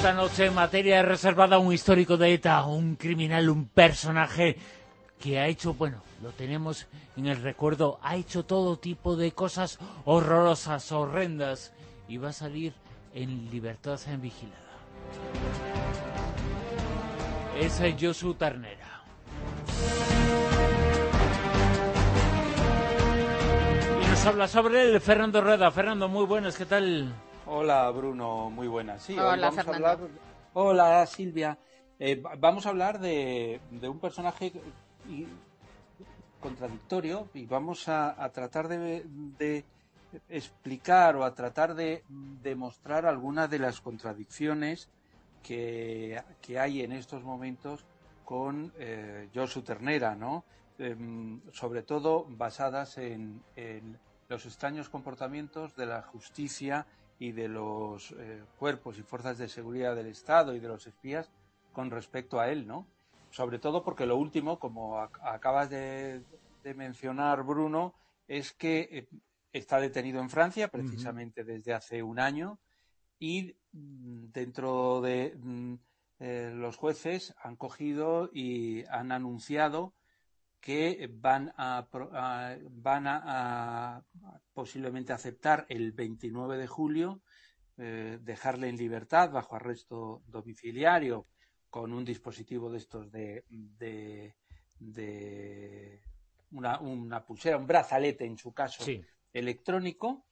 esta noche en materia reservada un histórico de ETA, un criminal, un personaje que ha hecho, bueno, lo tenemos en el recuerdo, ha hecho todo tipo de cosas horrorosas, horrendas, y va a salir en libertad en vigilada. Es Josu Ternera. Y nos habla sobre el Fernando Rueda. Fernando, muy buenas, ¿qué tal? Hola Bruno, muy buenas. Sí, Hola, hoy vamos Fernando. a hablar. Hola Silvia. Eh, va- vamos a hablar de, de un personaje y- contradictorio y vamos a, a tratar de, de explicar o a tratar de demostrar algunas de las contradicciones que, que hay en estos momentos con eh, Josu Ternera, ¿no? Em, sobre todo basadas en, en los extraños comportamientos de la justicia y de los eh, cuerpos y fuerzas de seguridad del Estado y de los espías con respecto a él, ¿no? Sobre todo porque lo último, como ac- acabas de, de mencionar, Bruno, es que eh, está detenido en Francia precisamente desde hace un año y mm, dentro de mm, eh, los jueces han cogido y han anunciado que van a, a- van a, a posiblemente aceptar el 29 de julio eh, dejarle en libertad bajo arresto domiciliario con un dispositivo de estos de, de, de una, una pulsera, un brazalete en su caso Sí. electrónico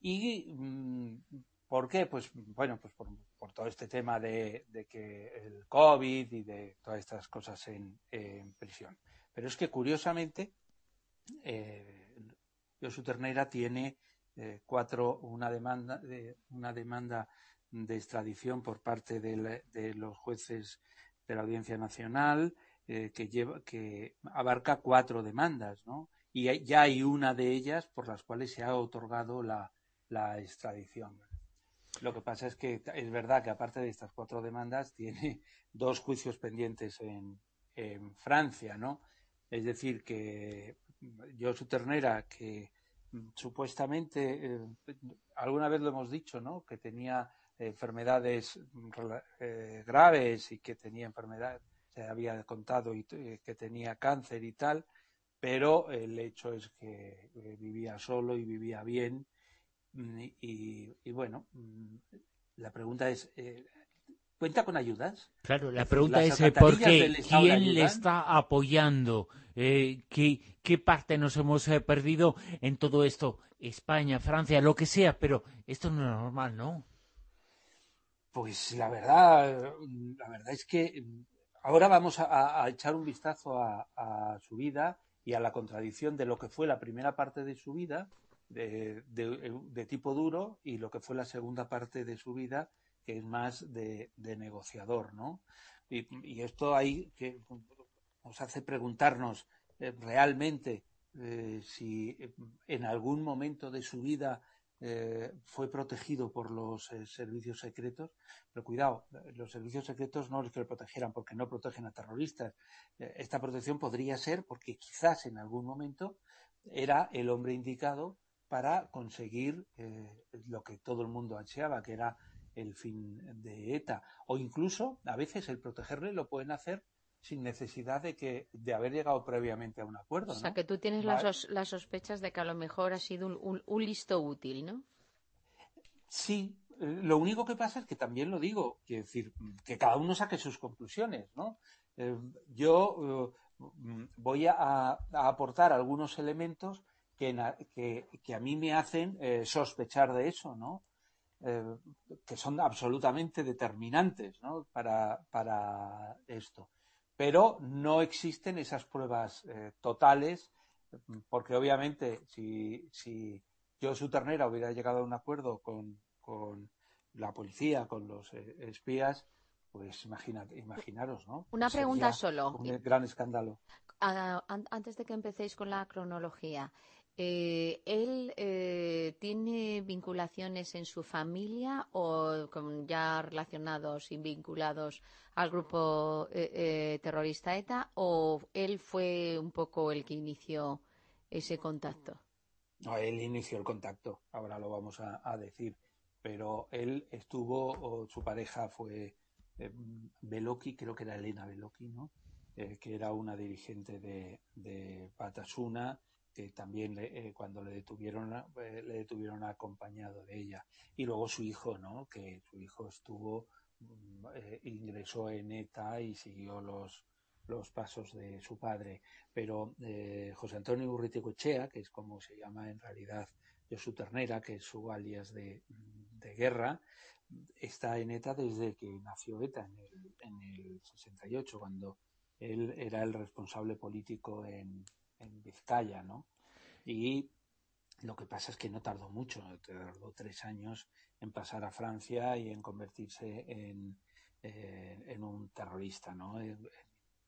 y mm, ¿por qué? Pues bueno, pues por, por todo este tema de, de que el COVID y de todas estas cosas en, en prisión. Pero es que curiosamente eh, Josu Ternera tiene eh, cuatro una demanda de una demanda de extradición por parte del- de, los jueces de la Audiencia Nacional eh, que lleva que abarca cuatro demandas, ¿no? Y ya hay una de ellas por las cuales se ha otorgado la, la extradición. Lo que pasa es que es verdad que aparte de estas cuatro demandas tiene dos juicios pendientes en, en Francia, ¿no? Es decir, que Josu Ternera, que mm, supuestamente, eh, alguna vez lo hemos dicho, ¿no? Que tenía enfermedades mm, eh, graves y que tenía enfermedad, se había contado y, eh, que tenía cáncer y tal, pero el hecho es que vivía solo y vivía bien. Mm, Y, bueno, la pregunta es, ¿cuenta con ayudas? Claro, la pregunta las es ¿por qué? le ¿Quién le está apoyando? Eh, ¿qué, ¿Qué parte nos hemos eh, perdido en todo esto? España, Francia, lo que sea, pero esto no es normal, ¿no? Pues la verdad, la verdad es que ahora vamos a, a echar un vistazo a, a su vida y a la contradicción de lo que fue la primera parte de su vida de, de- de tipo duro y lo que fue la segunda parte de su vida es más de, negociador, ¿no? Y, esto hay que nos hace preguntarnos eh, realmente eh, si eh, en algún momento de su vida fue protegido por los servicios secretos, pero cuidado, los servicios secretos no es que lo protegieran porque no protegen a terroristas. Esta protección podría ser porque quizás en algún momento era el hombre indicado para conseguir lo que todo el mundo ansiaba, que era el fin de ETA. O incluso, a veces, el protegerle lo pueden hacer sin necesidad de que de haber llegado previamente a un acuerdo. O sea, ¿no? que tú tienes las, Vale. las sospechas de que a lo mejor ha sido un, un- un listo útil, ¿no? Sí, eh, lo único que pasa es que también lo digo, quiero decir, que cada uno saque sus conclusiones, ¿no? Eh, yo eh, voy a, a aportar algunos elementos que, que, que a mí me hacen eh, sospechar de eso, ¿no? Eh, que son absolutamente determinantes, ¿no? Para, para esto. Pero no existen esas pruebas eh, totales, porque obviamente si, si Josu Ternera hubiera llegado a un acuerdo con, con la policía, con los eh, espías, pues imagínate, imaginaros, ¿no? Una pregunta solo. Un gran escándalo. Ah, antes de que empecéis con la cronología, eh, ¿Él eh, tiene vinculaciones en su familia o con ya relacionados y vinculados al grupo eh, terrorista ETA o él fue un poco el que inició ese contacto? No, él inició el contacto, ahora lo vamos a, decir, pero él estuvo, o su pareja fue Beloki, creo que era Elena Beloki, ¿no? que era una dirigente de, de Patasuna que también eh, cuando le detuvieron eh, le detuvieron acompañado de ella. Y luego su hijo no que su hijo estuvo mm, eh, ingresó en ETA y siguió los los pasos de su padre. Pero José Antonio Urriticochea que es como se llama en realidad Josu Ternera que es su alias de, de guerra está en ETA desde que nació ETA en el, en el 68 cuando él era el responsable político en, en Vizcaya, ¿no? Y lo que pasa es que no tardó mucho, tardó tres años en pasar a Francia y en convertirse en, eh, en un terrorista, ¿no?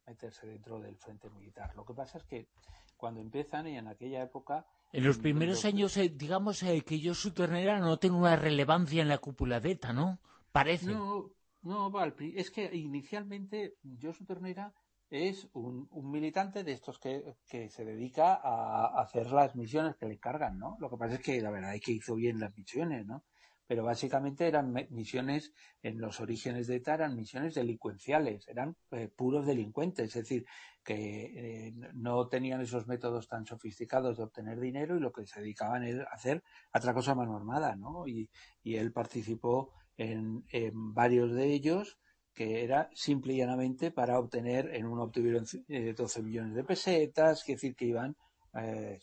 meterse dentro del frente militar. Lo que pasa es que cuando empiezan y en aquella época... En los primeros años, eh, digamos eh, que yo su ternera no tiene una relevancia en la cúpula de ETA, ¿no? Parece. No, no, es que inicialmente yo su ternera es un, militante de estos que, se dedica a hacer las misiones que le cargan, ¿no? Lo que pasa es que la verdad es que hizo bien las misiones, ¿no? Pero básicamente eran misiones, en los orígenes de ETA eran misiones delincuenciales, eran eh, puros delincuentes, es decir, que eh, no tenían esos métodos tan sofisticados de obtener dinero y lo que se dedicaban era hacer otra cosa más armada, ¿no? Y, él participó en varios de ellos que era simple y llanamente para obtener, en uno obtuvieron 12 eh, millones de pesetas, es decir, que iban. Eh,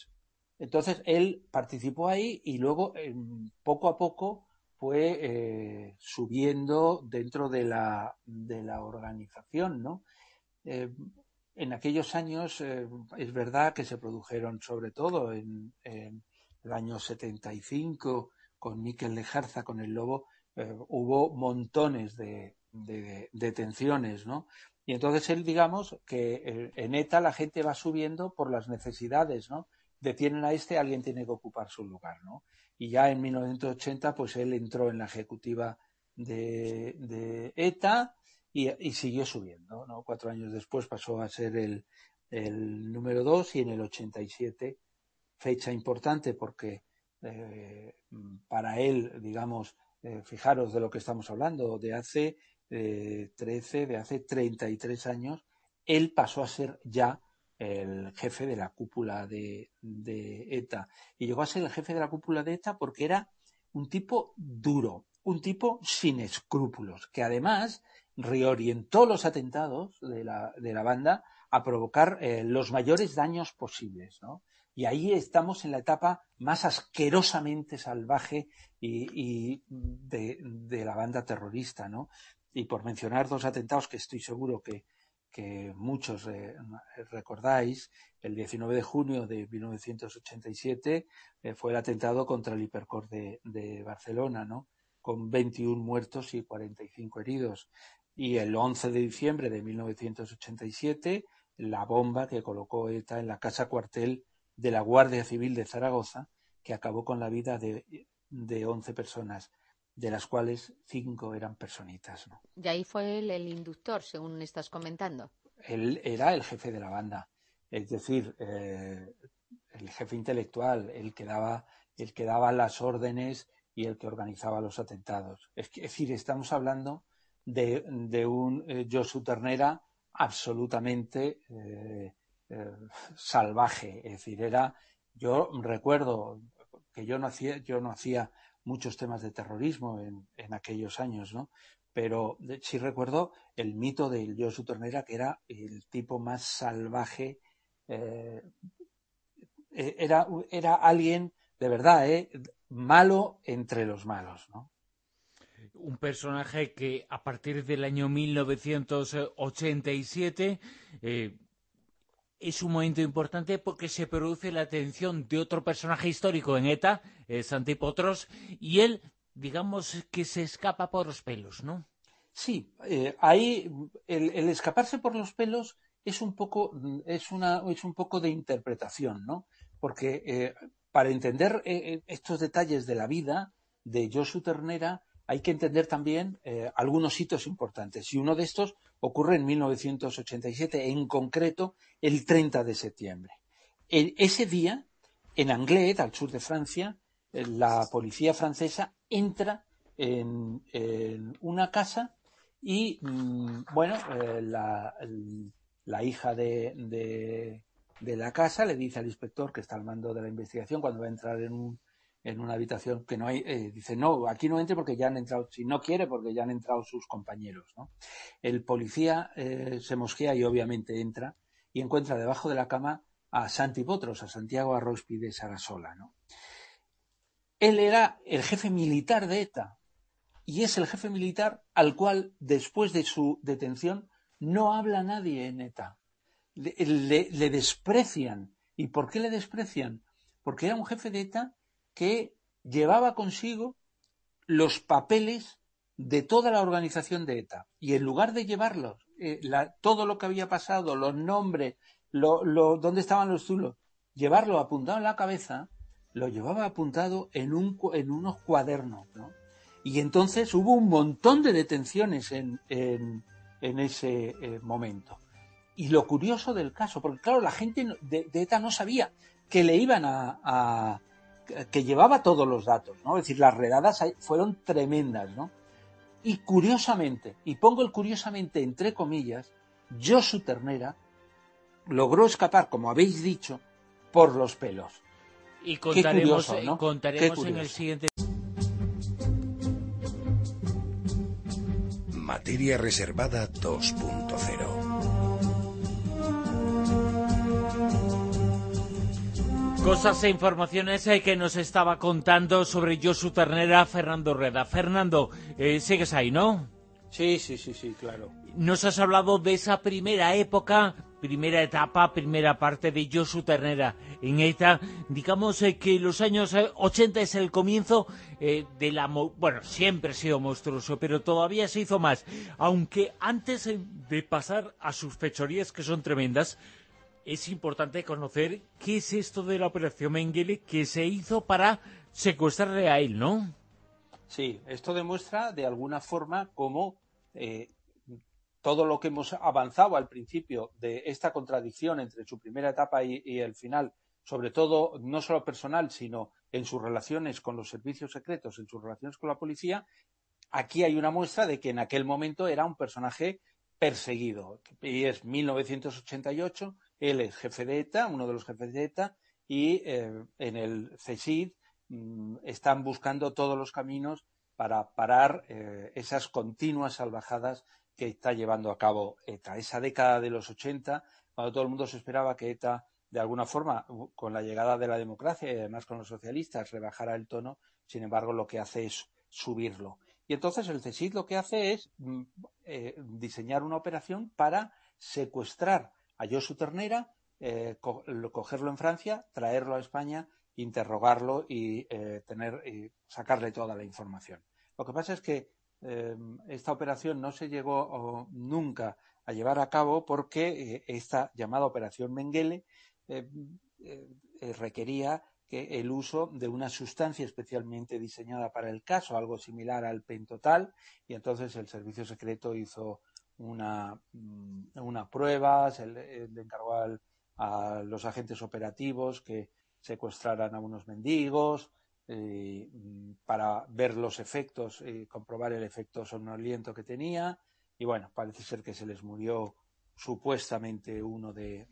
entonces él participó ahí y luego poco a poco fue eh, subiendo dentro de la, de la organización, ¿no? en aquellos años es verdad que se produjeron, sobre todo en, el año 75, con Miquel Lejarza, con el Lobo, hubo montones de, de, detenciones, ¿no? Y entonces él, digamos, que eh, en ETA la gente va subiendo por las necesidades, ¿no? Detienen a este, alguien tiene que ocupar su lugar, ¿no? Y ya en 1980, pues él entró en la ejecutiva de, ETA y, siguió subiendo, ¿no? Cuatro años después pasó a ser el, número dos y en el 87, fecha importante porque eh, para él, digamos, eh, fijaros de lo que estamos hablando, de hace 13, de hace 33 años, él pasó a ser ya el jefe de la cúpula de, ETA. Y llegó a ser el jefe de la cúpula de ETA porque era un tipo duro, un tipo sin escrúpulos, que además reorientó los atentados de la, de la banda a provocar eh, los mayores daños posibles, ¿no? Y ahí estamos en la etapa más asquerosamente salvaje y, de, de, la banda terrorista, ¿no? Y por mencionar dos atentados que estoy seguro que, muchos recordáis, el 19 de junio de 1987 eh, fue el atentado contra el Hipercor de, Barcelona, ¿no? con 21 muertos y 45 heridos. Y el 11 de diciembre de 1987, la bomba que colocó ETA en la casa cuartel de la Guardia Civil de Zaragoza, que acabó con la vida de, de 11 personas de las cuales cinco eran personitas. ¿no? Y ahí fue él el inductor, según estás comentando. Él era el jefe de la banda, es decir, eh, el jefe intelectual, el que daba, el que daba las órdenes y el que organizaba los atentados. Es, decir, estamos hablando de, de un eh, Josu Ternera absolutamente eh, salvaje. Es decir, era, yo recuerdo que yo no hacía, yo no hacía muchos temas de terrorismo en, en aquellos años, ¿no? Pero sí recuerdo el mito del Josu Ternera, que era el tipo más salvaje. Eh, e, era, era alguien, de verdad, ¿eh? malo entre los malos, ¿no? un personaje que a partir del año 1987 eh, es un momento importante porque se produce la atención de otro personaje histórico en ETA, Santi Potros, y él digamos que se escapa por los pelos, ¿no? Sí, eh, ahí el, escaparse por los pelos es un poco, es una, es un poco de interpretación, ¿no? Porque eh, para entender eh, estos detalles de la vida de Josu Ternera hay que entender también algunos hitos importantes. Y uno de estos ocurre en 1987, en concreto el 30 de septiembre. ese día, en Anglet, al sur de Francia, la policía francesa entra en, una casa y, mm, bueno, eh, la, hija de, la casa le dice al inspector que está al mando de la investigación cuando va a entrar en, en una habitación que no hay, eh, dice, no, aquí no entre porque ya han entrado, si no quiere, porque ya han entrado sus compañeros. ¿no? El policía eh, se mosquea y obviamente entra y encuentra debajo de la cama a Santi Potros, a Santiago Arrospi de Sarasola. Él era el jefe militar de ETA y es el jefe militar al cual, después de su detención, no habla nadie en ETA. Le, desprecian. ¿Y por qué le desprecian? Porque era un jefe de ETA que llevaba consigo los papeles de toda la organización de ETA. Y en lugar de llevarlos, eh, todo lo que había pasado, los nombres, lo, dónde estaban los zulos, llevarlo apuntado en la cabeza, lo llevaba apuntado en, un, en unos cuadernos, ¿no? Y entonces hubo un montón de detenciones en, en, ese eh, momento. Y lo curioso del caso, porque claro, la gente de, ETA no sabía que le iban a, que llevaba todos los datos, ¿no? Es decir, las redadas fueron tremendas, ¿no? Y curiosamente, y pongo el curiosamente entre comillas, Josu Ternera logró escapar, como habéis dicho, por los pelos. Y contaremos, eh, contaremos en el siguiente. Materia reservada 2.0. Cosas e informaciones eh, que nos estaba contando sobre Josu Ternera Fernando Reda. Fernando, eh, sigues ahí, ¿no? Sí, sí, sí, sí, claro. Nos has hablado de esa primera época primera etapa, primera parte de Josu Ternera en ETA. Digamos eh, que los años 80 eh, es el comienzo eh, de la... Bueno, siempre ha sido monstruoso, pero todavía se hizo más. Aunque antes de pasar a sus fechorías, que son tremendas, es importante conocer qué es esto de la Operación Mengele que se hizo para secuestrarle a él, ¿no? Sí, esto demuestra de alguna forma cómo todo lo que hemos avanzado al principio de esta contradicción entre su primera etapa y, el final, sobre todo no solo personal, sino en sus relaciones con los servicios secretos, en sus relaciones con la policía, aquí hay una muestra de que en aquel momento era un personaje perseguido. Y es 1988, él es jefe de ETA, uno de los jefes de ETA, y eh, en el CSID mm, están buscando todos los caminos para parar eh, esas continuas salvajadas que está llevando a cabo ETA. Esa década de los 80, cuando todo el mundo se esperaba que ETA, de alguna forma, con la llegada de la democracia y además con los socialistas, rebajara el tono, sin embargo, lo que hace es subirlo. Y entonces el CSIC lo que hace es mm, eh, diseñar una operación para secuestrar a Josu Ternera, eh, cogerlo en Francia, traerlo a España, interrogarlo y eh, tener, y sacarle toda la información. Lo que pasa es que Em, esta operación no se llegó nunca a llevar a cabo porque eh, esta llamada operación Mengele em, requería que el uso de una sustancia especialmente diseñada para el caso, algo similar al pentotal, y entonces el servicio secreto hizo una, mm, una prueba, se le, encargó a los agentes operativos que secuestraran a unos mendigos, eh, para ver los efectos y comprobar el efecto somnoliento que tenía. Y bueno, parece ser que se les murió supuestamente uno de,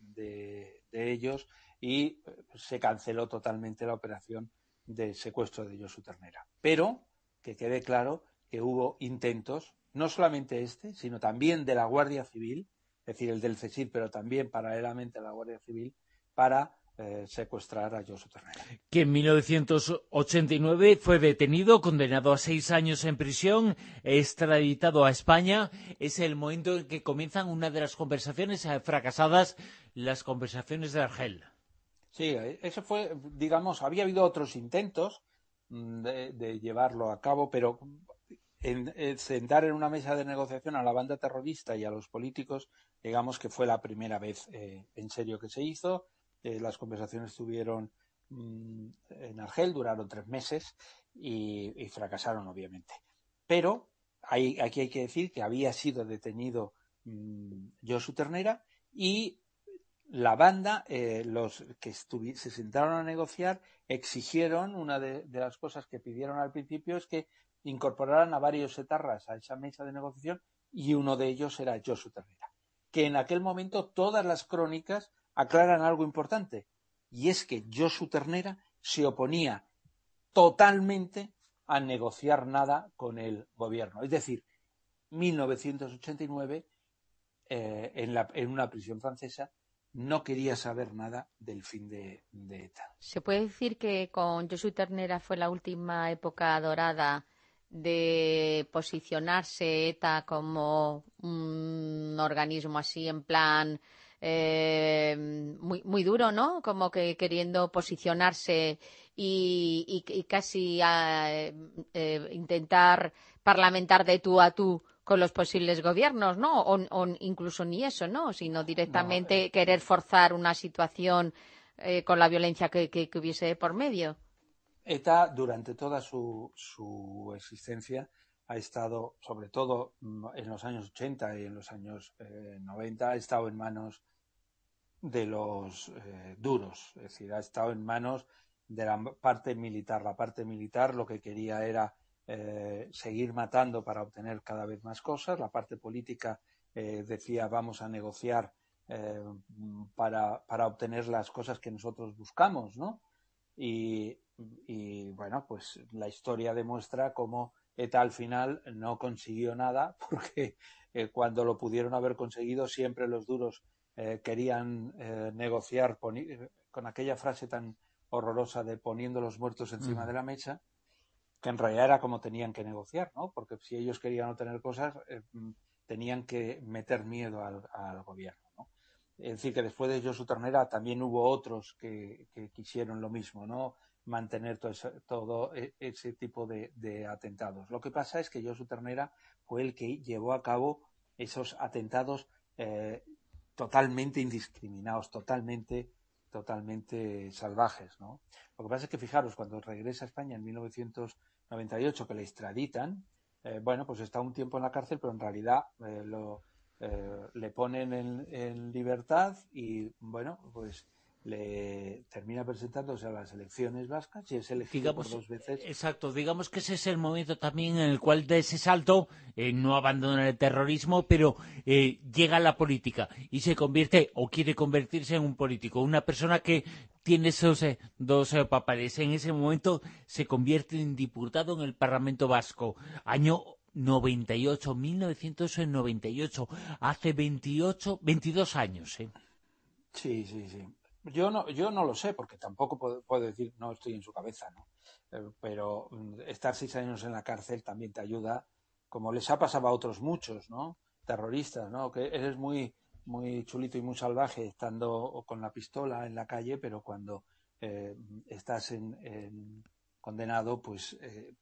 ellos y eh, se canceló totalmente la operación de secuestro de Josu Ternera. Pero que quede claro que hubo intentos, no solamente este, sino también de la Guardia Civil, es decir, el del CESIR, pero también paralelamente a la Guardia Civil, para eh, secuestrar a Josu Ternera. Que en 1989 fue detenido, condenado a seis años en prisión, extraditado a España. Es el momento en que comienzan una de las conversaciones eh, fracasadas, las conversaciones de Argel. Sí, eso fue, digamos, había habido otros intentos, mm, de, llevarlo a cabo, pero en, sentar en una mesa de negociación a la banda terrorista y a los políticos, digamos que fue la primera vez eh, en serio que se hizo. Eh, las conversaciones tuvieron mm, en Argel, duraron tres meses y, fracasaron, obviamente. Pero aquí hay que decir que había sido detenido mmm, Josu Ternera y la banda, eh, los que se sentaron a negociar, exigieron, una de, las cosas que pidieron al principio es que incorporaran a varios etarras a esa mesa de negociación y uno de ellos era Josu Ternera. Que en aquel momento todas las crónicas aclaran algo importante, y es que Josu Ternera se oponía totalmente a negociar nada con el gobierno. Es decir, 1989, eh, en, la, en una prisión francesa, no quería saber nada del fin de, ETA. ¿Se puede decir que con Josué Ternera fue la última época dorada de posicionarse ETA como un organismo así en plan eh, muy, muy duro, ¿no? Como que queriendo posicionarse y, casi eh, eh, intentar parlamentar de tú a tú con los posibles gobiernos, ¿no? O, incluso ni eso, ¿no? Sino directamente eh, querer forzar una situación eh, con la violencia que, hubiese por medio. ETA, durante toda su, existencia, ha estado, sobre todo mm, en los años 80 y en los años 90, eh, ha estado en manos de los duros, es decir, ha estado en manos de la parte militar. La parte militar lo que quería era eh, seguir matando para obtener cada vez más cosas. La parte política eh, decía vamos a negociar eh, para, para, obtener las cosas que nosotros buscamos, ¿no? Bueno, pues la historia demuestra cómo ETA al final no consiguió nada porque cuando lo pudieron haber conseguido siempre los duros querían negociar con aquella frase tan horrorosa de poniendo los muertos encima de la mesa que en realidad era como tenían que negociar, ¿no? Porque si ellos querían obtener cosas, eh, mm, tenían que meter miedo al, gobierno, ¿no? Es decir, que después de Josu Ternera también hubo otros que, quisieron lo mismo, ¿no? Mantener todo ese, ese tipo de, atentados. Lo que pasa es que Josu Ternera fue el que llevó a cabo esos atentados eh, totalmente indiscriminados, totalmente totalmente salvajes. Lo que pasa es que fijaros, cuando regresa a España en 1998, que le extraditan, eh, bueno, pues está un tiempo en la cárcel, pero en realidad eh, lo, eh, le ponen en, libertad y, bueno, pues le termina presentándose a las elecciones vascas y es elegido por dos veces. Exacto, digamos que ese es el momento también en el cual de ese salto eh, no abandona el terrorismo, pero eh, llega a la política y se convierte o quiere convertirse en un político, una persona que tiene esos eh, dos papeles. En ese momento se convierte en diputado en el Parlamento Vasco, año 98, 1998, hace 28, 22 años. Sí, sí, sí. Yo no, yo no lo sé, porque tampoco puedo, decir, no estoy en su cabeza, ¿no? Eh, pero mm, estar seis años en la cárcel también te ayuda, como les ha pasado a otros muchos, ¿no? Terroristas, ¿no? Que eres muy, muy chulito y muy salvaje estando con la pistola en la calle, pero cuando eh, estás en, condenado, pues eh,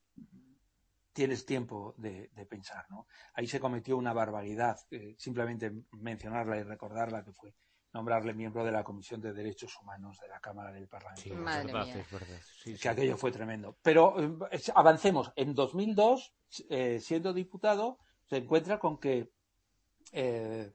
tienes tiempo de, pensar, ¿no? Ahí se cometió una barbaridad, simplemente mencionarla y recordarla que fue nombrarle miembro de la Comisión de Derechos Humanos de la Cámara del Parlamento. Sí, verdad, que aquello fue tremendo. Pero eh, avancemos. En 2002, eh, siendo diputado, se encuentra con que eh,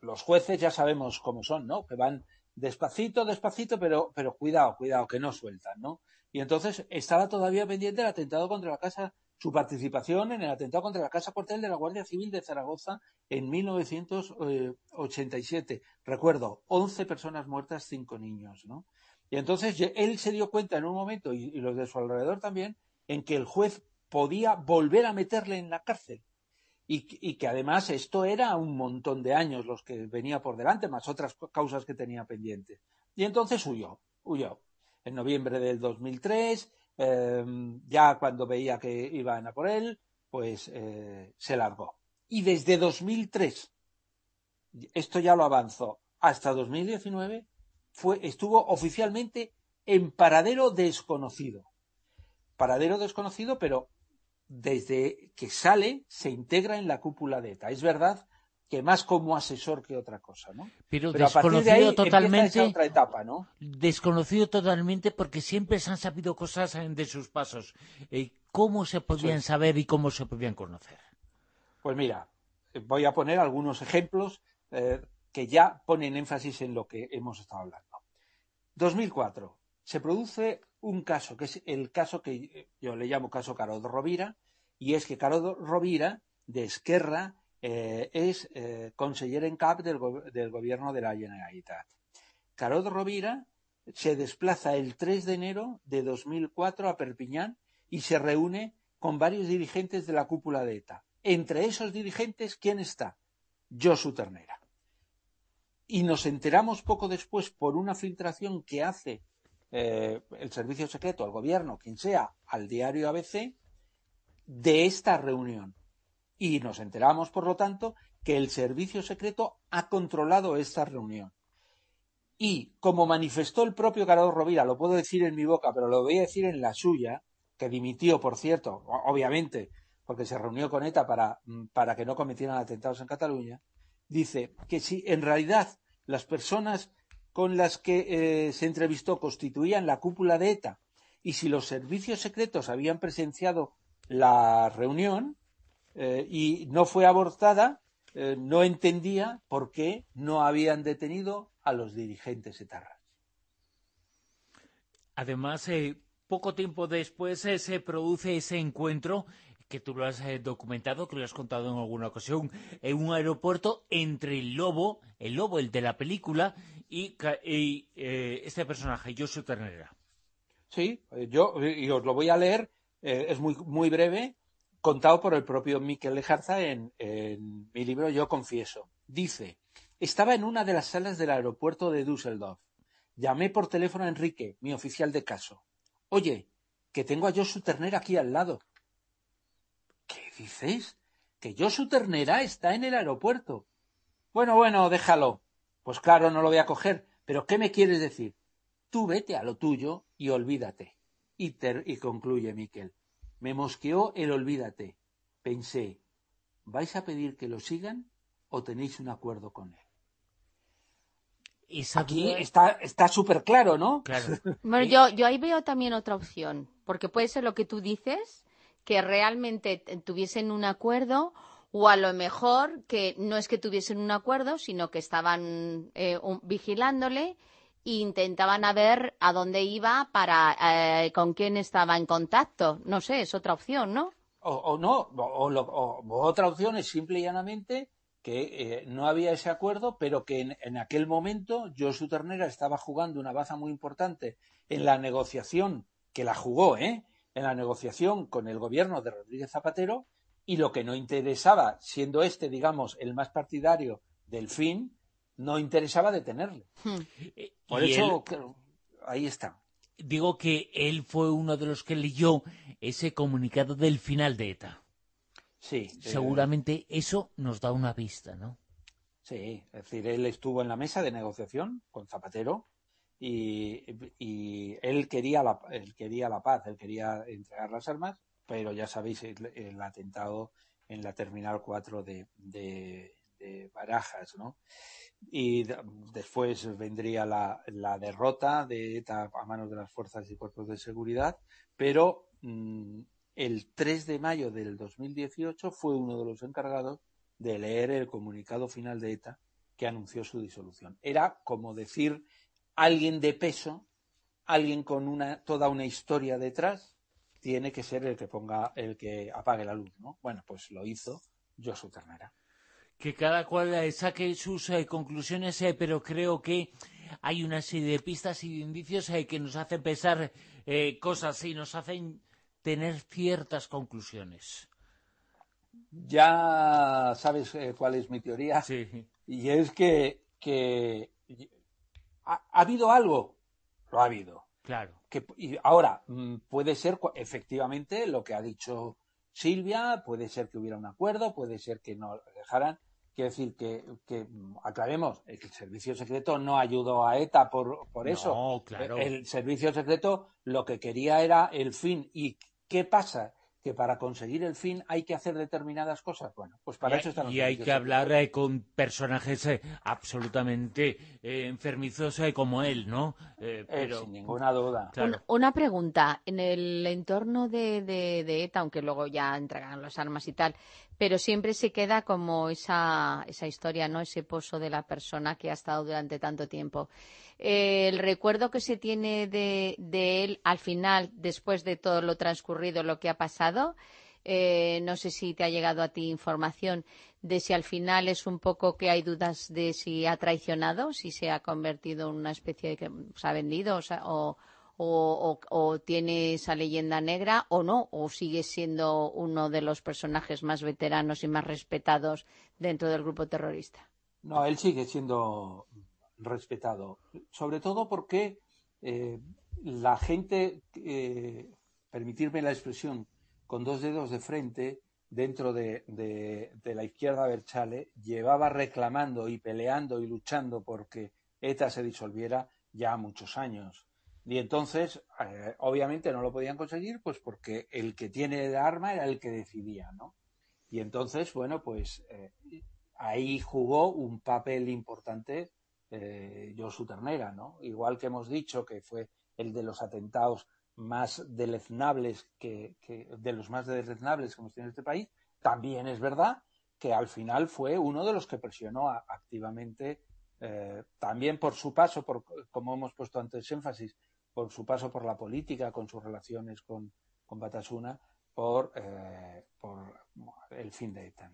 los jueces ya sabemos cómo son, ¿no? Que van despacito, despacito, pero, pero cuidado, cuidado, que no sueltan, ¿no? Y entonces estaba todavía pendiente el atentado contra la Casa su participación en el atentado contra la Casa Cuartel de la Guardia Civil de Zaragoza en 1987. Recuerdo, 11 personas muertas, 5 niños, ¿no? Y entonces él se dio cuenta en un momento, y, los de su alrededor también, en que el juez podía volver a meterle en la cárcel. Y, y, que además esto era un montón de años los que venía por delante, más otras causas que tenía pendientes. Y entonces huyó, huyó. En noviembre del 2003 Em, ya cuando veía que iban a por él, pues eh, se largó. Y desde 2003, esto ya lo avanzó, hasta 2019, fue, estuvo oficialmente en paradero desconocido. paradero desconocido, pero desde que sale se integra en la cúpula de ETA. Es verdad que más como asesor que otra cosa, ¿no? Pero, desconocido de ahí totalmente. otra etapa, ¿no? Desconocido totalmente porque siempre se han sabido cosas de sus pasos. Eh, ¿Cómo se podían saber y cómo se podían conocer? Pues mira, voy a poner algunos ejemplos eh, que ya ponen énfasis en lo que hemos estado hablando. 2004. Se produce un caso, que es el caso que yo le llamo caso Carodo Rovira, y es que Carodo Rovira, de Esquerra, eh, es eh, conseller en CAP del, gobierno de la Generalitat. Carodo Rovira se desplaza el 3 de enero de 2004 a Perpiñán y se reúne con varios dirigentes de la cúpula de ETA. Entre esos dirigentes, ¿quién está? Josu Ternera. Y nos enteramos poco después por una filtración que hace eh, el servicio secreto, el gobierno, quien sea, al diario ABC, de esta reunión. Y nos enteramos, por lo tanto, que el servicio secreto ha controlado esta reunión. Y como manifestó el propio Carlos Rovira, lo puedo decir en mi boca, pero lo voy a decir en la suya, que dimitió, por cierto, obviamente, porque se reunió con ETA para, mm, para que no cometieran atentados en Cataluña, dice que si en realidad las personas con las que eh, se entrevistó constituían la cúpula de ETA y si los servicios secretos habían presenciado la reunión eh, y no fue abortada, eh, no entendía por qué no habían detenido a los dirigentes etarras. Además, poco tiempo después se produce ese encuentro que tú lo has eh, documentado, que lo has contado en alguna ocasión, en un aeropuerto entre el lobo, el lobo, el de la película, y, eh, este personaje, Joshua Ternera. Sí, eh, yo y os lo voy a leer, es muy, muy breve, contado por el propio Miquel Lejarza en, en mi libro Yo Confieso. Dice, estaba en una de las salas del aeropuerto de Düsseldorf. Llamé por teléfono a Enrique, mi oficial de caso. Oye, que tengo a Josu Ternera aquí al lado. ¿Qué dices? Que yo su ternera está en el aeropuerto. Bueno, bueno, déjalo. Pues claro, no lo voy a coger. Pero ¿qué me quieres decir? Tú vete a lo tuyo y olvídate. Y, y concluye Miquel. Me mosqueó el olvídate. Pensé, ¿vais a pedir que lo sigan o tenéis un acuerdo con él? Aquí está súper claro, ¿no? Claro. Bueno, yo, yo ahí veo también otra opción, porque puede ser lo que tú dices, que realmente tuviesen un acuerdo o a lo mejor que no es que tuviesen un acuerdo, sino que estaban eh, vigilándole intentaban ver a dónde iba para eh, con quién estaba en contacto. No sé, es otra opción, ¿no? O, no, o, otra opción es simple y llanamente que eh, no había ese acuerdo, pero que en, en, aquel momento Josu Ternera estaba jugando una baza muy importante en la negociación, que la jugó, ¿eh? en la negociación con el gobierno de Rodríguez Zapatero y lo que no interesaba, siendo este, digamos, el más partidario del fin, no interesaba detenerle. Hmm. Por eso, ahí está. Digo que él fue uno de los que leyó ese comunicado del final de ETA. Sí. Seguramente eso nos da una pista, ¿no? Sí, es decir, él estuvo en la mesa de negociación con Zapatero y, él, quería la, él quería la paz, él quería entregar las armas, pero ya sabéis el, atentado en la Terminal 4 de, de, Barajas, ¿no? Y después vendría la, la, derrota de ETA a manos de las fuerzas y cuerpos de seguridad, pero mm, el 3 de mayo del 2018 fue uno de los encargados de leer el comunicado final de ETA que anunció su disolución. Era como decir alguien de peso, alguien con una, toda una historia detrás, tiene que ser el que ponga, el que apague la luz, ¿no? Bueno, pues lo hizo Josu Ternera. Que cada cual eh, saque sus eh, conclusiones, eh, pero creo que hay una serie de pistas y de indicios que nos hacen pensar cosas y nos hacen tener ciertas conclusiones. Ya sabes cuál es mi teoría. Sí. Y es que, que ¿Ha, habido algo? Lo ha habido. Claro. Que, y ahora, mm, puede ser efectivamente lo que ha dicho Silvia, puede ser que hubiera un acuerdo, puede ser que no dejaran. Quiero decir que, que aclaremos, el servicio secreto no ayudó a ETA por, por eso. Claro. El servicio secreto lo que quería era el fin y ¿Qué pasa? que para conseguir el fin hay que hacer determinadas cosas. Bueno, pues para eso están Y hay que hablar eh, con personajes eh, absolutamente eh, enfermizos como él, ¿no? pero... sin ninguna duda. una pregunta. En el entorno de, de, ETA, aunque luego ya entregan las armas y tal, pero siempre se queda como esa, esa historia, ¿no? Ese pozo de la persona que ha estado durante tanto tiempo. el recuerdo que se tiene de, de él al final, después de todo lo transcurrido, lo que ha pasado, eh, no sé si te ha llegado a ti información de si al final es un poco que hay dudas de si ha traicionado, si se ha convertido en una especie de que se ha vendido o, tiene esa leyenda negra o no, o sigue siendo uno de los personajes más veteranos y más respetados dentro del grupo terrorista. No, él sigue siendo respetado, sobre todo porque eh, la gente, eh, permitirme la expresión, con dos dedos de frente dentro de, la izquierda Berchale, llevaba reclamando y peleando y luchando porque ETA se disolviera ya muchos años. Y entonces, eh, obviamente no lo podían conseguir, pues porque el que tiene el arma era el que decidía, ¿no? Y entonces, bueno, pues eh, ahí jugó un papel importante eh, Josu Ternera, ¿no? Igual que hemos dicho que fue el de los atentados más deleznables que, de los más deleznables que hemos tenido en este país, también es verdad que al final fue uno de los que presionó activamente, eh, también por su paso, por, como hemos puesto antes énfasis, por su paso por la política, con sus relaciones con, con Batasuna, por, eh, por el fin de ETA.